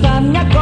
三呀。